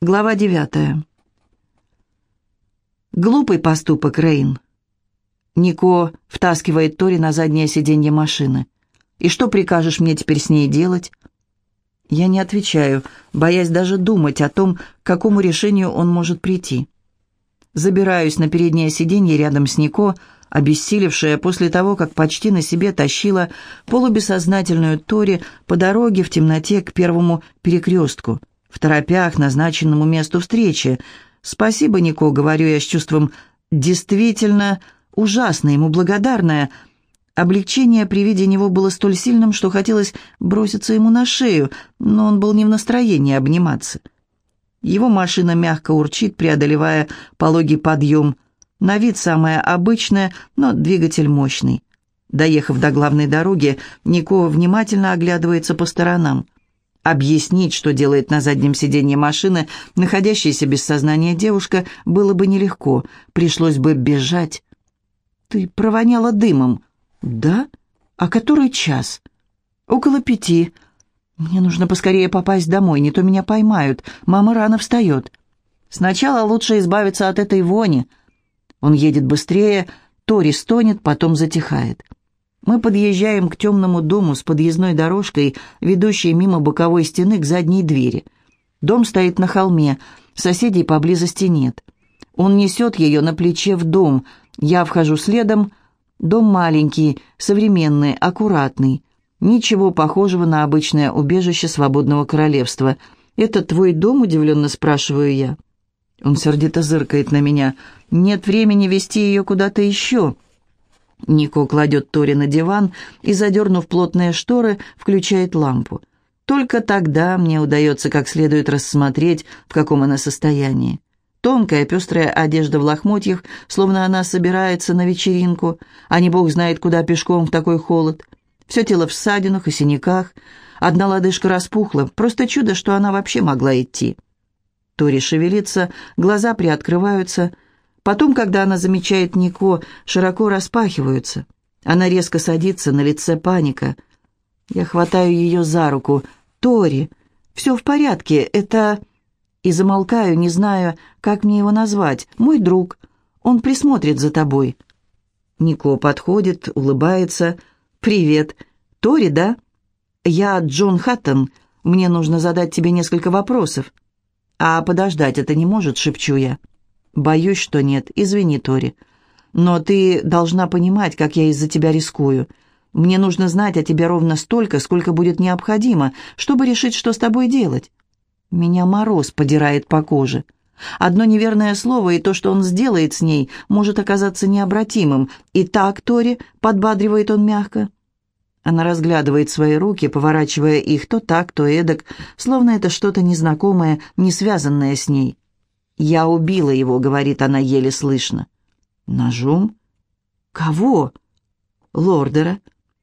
Глава девятая. Глупый поступок, Рейн. Нико втаскивает Тори на заднее сиденье машины. «И что прикажешь мне теперь с ней делать?» Я не отвечаю, боясь даже думать о том, к какому решению он может прийти. Забираюсь на переднее сиденье рядом с Нико, обессилевшая после того, как почти на себе тащила полубессознательную Тори по дороге в темноте к первому перекрестку, в торопях назначенному месту встречи. «Спасибо, Нико», — говорю я с чувством «действительно ужасно ему благодарная». Облегчение при виде него было столь сильным, что хотелось броситься ему на шею, но он был не в настроении обниматься. Его машина мягко урчит, преодолевая пологий подъем — на вид самая обычная, но двигатель мощный. Доехав до главной дороги, Нико внимательно оглядывается по сторонам. Объяснить, что делает на заднем сиденье машины находящаяся без сознания девушка, было бы нелегко. Пришлось бы бежать. «Ты провоняла дымом». «Да? А который час?» «Около пяти. Мне нужно поскорее попасть домой, не то меня поймают. Мама рано встает». «Сначала лучше избавиться от этой вони», он едет быстрее, Тори стонет, потом затихает. Мы подъезжаем к темному дому с подъездной дорожкой, ведущей мимо боковой стены к задней двери. Дом стоит на холме, соседей поблизости нет. Он несет ее на плече в дом. Я вхожу следом. Дом маленький, современный, аккуратный. Ничего похожего на обычное убежище свободного королевства. «Это твой дом?» – удивленно спрашиваю я. Он сердито зыркает на меня. «Нет времени вести ее куда-то еще». Нико кладет Тори на диван и, задернув плотные шторы, включает лампу. Только тогда мне удается как следует рассмотреть, в каком она состоянии. Тонкая пестрая одежда в лохмотьях, словно она собирается на вечеринку, а не бог знает куда пешком в такой холод. Все тело в ссадинах и синяках. Одна лодыжка распухла. Просто чудо, что она вообще могла идти. Тори шевелится, глаза приоткрываются. Потом, когда она замечает Нико, широко распахиваются. Она резко садится, на лице паника. Я хватаю ее за руку. «Тори, все в порядке, это...» И замолкаю, не зная, как мне его назвать. «Мой друг. Он присмотрит за тобой». Нико подходит, улыбается. «Привет. Тори, да?» «Я Джон Хаттон. Мне нужно задать тебе несколько вопросов». «А подождать это не может?» — шепчу я. «Боюсь, что нет. Извини, Тори. Но ты должна понимать, как я из-за тебя рискую. Мне нужно знать о тебе ровно столько, сколько будет необходимо, чтобы решить, что с тобой делать». Меня мороз подирает по коже. Одно неверное слово, и то, что он сделает с ней, может оказаться необратимым. «И так, Тори», — подбадривает он мягко, она разглядывает свои руки, поворачивая их то так, то эдак, словно это что-то незнакомое, не связанное с ней. «Я убила его», — говорит она еле слышно. «Ножом? Кого?» «Лордера.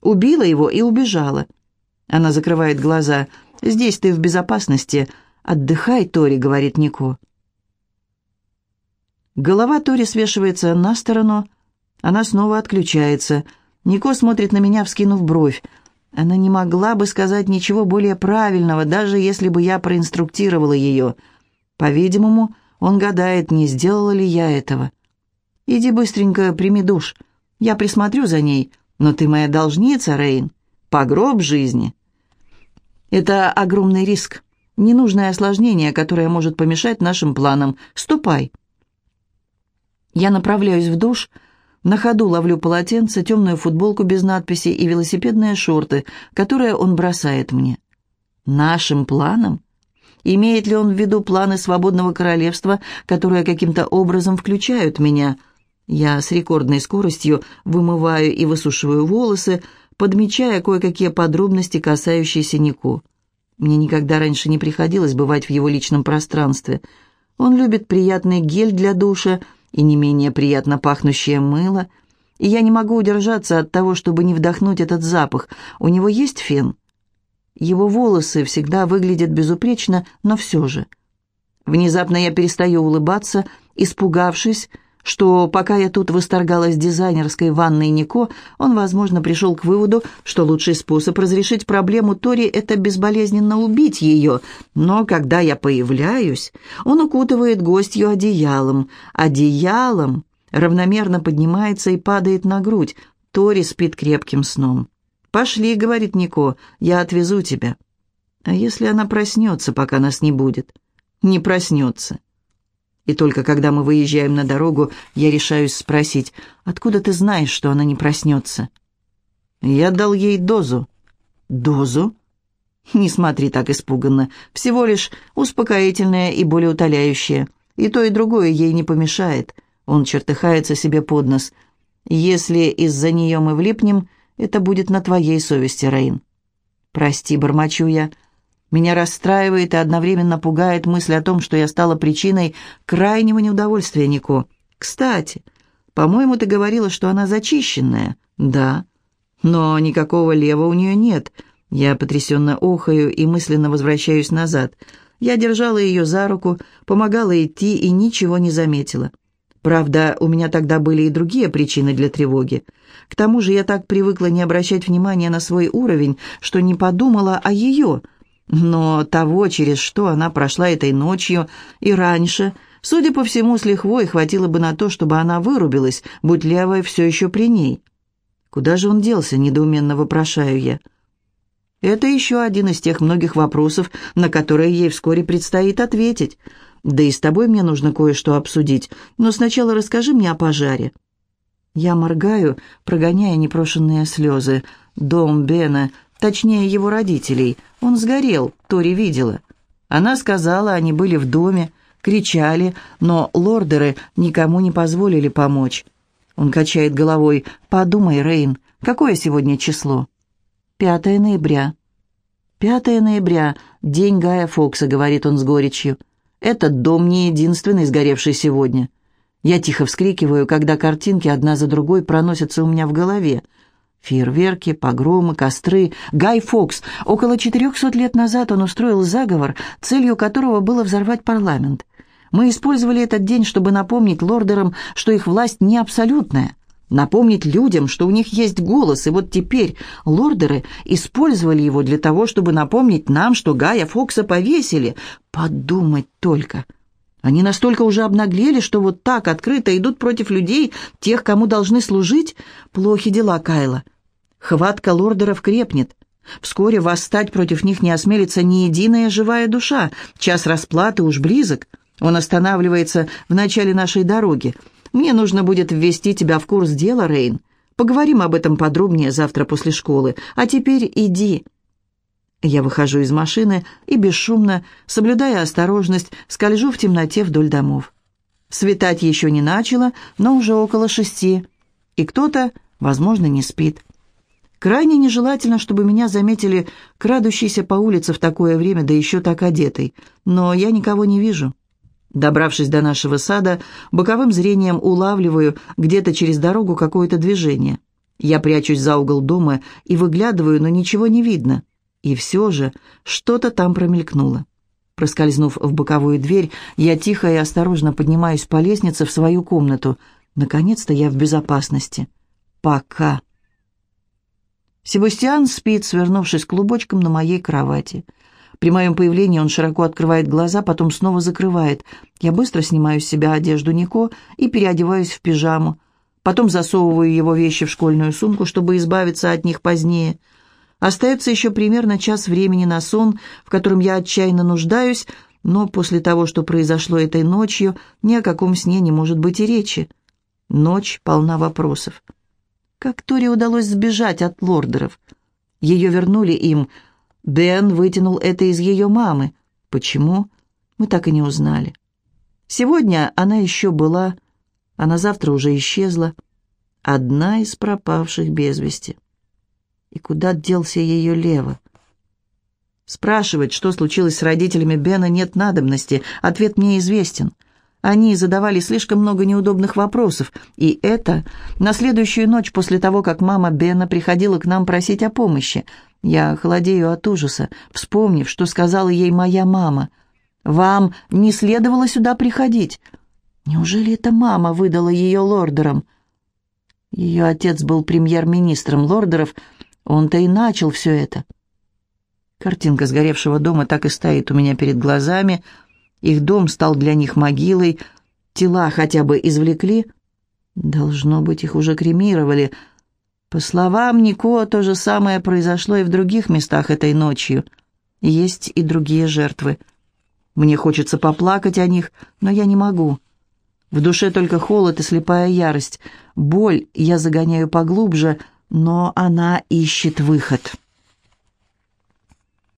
Убила его и убежала». Она закрывает глаза. «Здесь ты в безопасности. Отдыхай, Тори», — говорит Нико. Голова Тори свешивается на сторону. Она снова отключается — Нико смотрит на меня, вскинув бровь. Она не могла бы сказать ничего более правильного, даже если бы я проинструктировала ее. По-видимому, он гадает, не сделала ли я этого. «Иди быстренько, прими душ. Я присмотрю за ней, но ты моя должница, Рейн. Погроб жизни». «Это огромный риск, ненужное осложнение, которое может помешать нашим планам. Ступай». Я направляюсь в душ, — на ходу ловлю полотенце, темную футболку без надписи и велосипедные шорты, которые он бросает мне. Нашим планом? Имеет ли он в виду планы свободного королевства, которые каким-то образом включают меня? Я с рекордной скоростью вымываю и высушиваю волосы, подмечая кое-какие подробности, касающиеся Нико. Мне никогда раньше не приходилось бывать в его личном пространстве. Он любит приятный гель для душа, и не менее приятно пахнущее мыло, и я не могу удержаться от того, чтобы не вдохнуть этот запах. У него есть фен? Его волосы всегда выглядят безупречно, но все же. Внезапно я перестаю улыбаться, испугавшись, что пока я тут восторгалась дизайнерской ванной Нико, он, возможно, пришел к выводу, что лучший способ разрешить проблему Тори – это безболезненно убить ее. Но когда я появляюсь, он укутывает гостью одеялом. Одеялом равномерно поднимается и падает на грудь. Тори спит крепким сном. «Пошли», — говорит Нико, — «я отвезу тебя». А если она проснется, пока нас не будет? Не проснется. И только когда мы выезжаем на дорогу, я решаюсь спросить, откуда ты знаешь, что она не проснется? Я дал ей дозу. Дозу? Не смотри так испуганно. Всего лишь успокоительное и болеутоляющее. И то, и другое ей не помешает. Он чертыхается себе под нос. Если из-за нее мы влипнем, это будет на твоей совести, Раин. Прости, бормочу я. Меня расстраивает и одновременно пугает мысль о том, что я стала причиной крайнего неудовольствия Нико. Кстати, по-моему, ты говорила, что она зачищенная. Да. Но никакого лева у нее нет. Я потрясенно охаю и мысленно возвращаюсь назад. Я держала ее за руку, помогала идти и ничего не заметила. Правда, у меня тогда были и другие причины для тревоги. К тому же я так привыкла не обращать внимания на свой уровень, что не подумала о ее – но того, через что она прошла этой ночью и раньше, судя по всему, с лихвой хватило бы на то, чтобы она вырубилась, будь левая все еще при ней. «Куда же он делся?» — недоуменно вопрошаю я. Это еще один из тех многих вопросов, на которые ей вскоре предстоит ответить. Да и с тобой мне нужно кое-что обсудить, но сначала расскажи мне о пожаре. Я моргаю, прогоняя непрошенные слезы. Дом Бена Точнее, его родителей. Он сгорел, Тори видела. Она сказала, они были в доме, кричали, но лордеры никому не позволили помочь. Он качает головой. «Подумай, Рейн, какое сегодня число?» «Пятое ноября». «Пятое ноября, день Гая Фокса», — говорит он с горечью. «Этот дом не единственный сгоревший сегодня». Я тихо вскрикиваю, когда картинки одна за другой проносятся у меня в голове — Фейерверки, погромы, костры. Гай Фокс. Около 400 лет назад он устроил заговор, целью которого было взорвать парламент. Мы использовали этот день, чтобы напомнить лордерам, что их власть не абсолютная. Напомнить людям, что у них есть голос, и вот теперь лордеры использовали его для того, чтобы напомнить нам, что Гая Фокса повесили. Подумать только. Они настолько уже обнаглели, что вот так открыто идут против людей, тех, кому должны служить. Плохи дела Кайла. Хватка лордеров крепнет. Вскоре восстать против них не осмелится ни единая живая душа. Час расплаты уж близок. Он останавливается в начале нашей дороги. Мне нужно будет ввести тебя в курс дела, Рейн. Поговорим об этом подробнее завтра после школы. А теперь иди». Я выхожу из машины и бесшумно, соблюдая осторожность, скольжу в темноте вдоль домов. Светать еще не начало, но уже около шести, и кто-то, возможно, не спит. Крайне нежелательно, чтобы меня заметили крадущейся по улице в такое время, да еще так одетой, но я никого не вижу. Добравшись до нашего сада, боковым зрением улавливаю где-то через дорогу какое-то движение. Я прячусь за угол дома и выглядываю, но ничего не видно. И все же что-то там промелькнуло. Проскользнув в боковую дверь, я тихо и осторожно поднимаюсь по лестнице в свою комнату. Наконец-то я в безопасности. Пока. Себастьян спит, свернувшись клубочком на моей кровати. При моем появлении он широко открывает глаза, потом снова закрывает. Я быстро снимаю с себя одежду Нико и переодеваюсь в пижаму. Потом засовываю его вещи в школьную сумку, чтобы избавиться от них позднее. Остается еще примерно час времени на сон, в котором я отчаянно нуждаюсь, но после того, что произошло этой ночью, ни о каком сне не может быть и речи. Ночь полна вопросов. Как Торе удалось сбежать от лордеров? Ее вернули им. Бен вытянул это из ее мамы. Почему? Мы так и не узнали. Сегодня она еще была, а на завтра уже исчезла. Одна из пропавших без вести. И куда делся ее лево? Спрашивать, что случилось с родителями Бена, нет надобности. Ответ мне известен. Они задавали слишком много неудобных вопросов, и это на следующую ночь после того, как мама Бена приходила к нам просить о помощи. Я холодею от ужаса, вспомнив, что сказала ей моя мама. «Вам не следовало сюда приходить». Неужели это мама выдала ее лордерам? Ее отец был премьер-министром лордеров, он-то и начал все это. Картинка сгоревшего дома так и стоит у меня перед глазами. Их дом стал для них могилой. Тела хотя бы извлекли. Должно быть, их уже кремировали. По словам Нико, то же самое произошло и в других местах этой ночью. Есть и другие жертвы. Мне хочется поплакать о них, но я не могу. В душе только холод и слепая ярость. Боль я загоняю поглубже, но она ищет выход».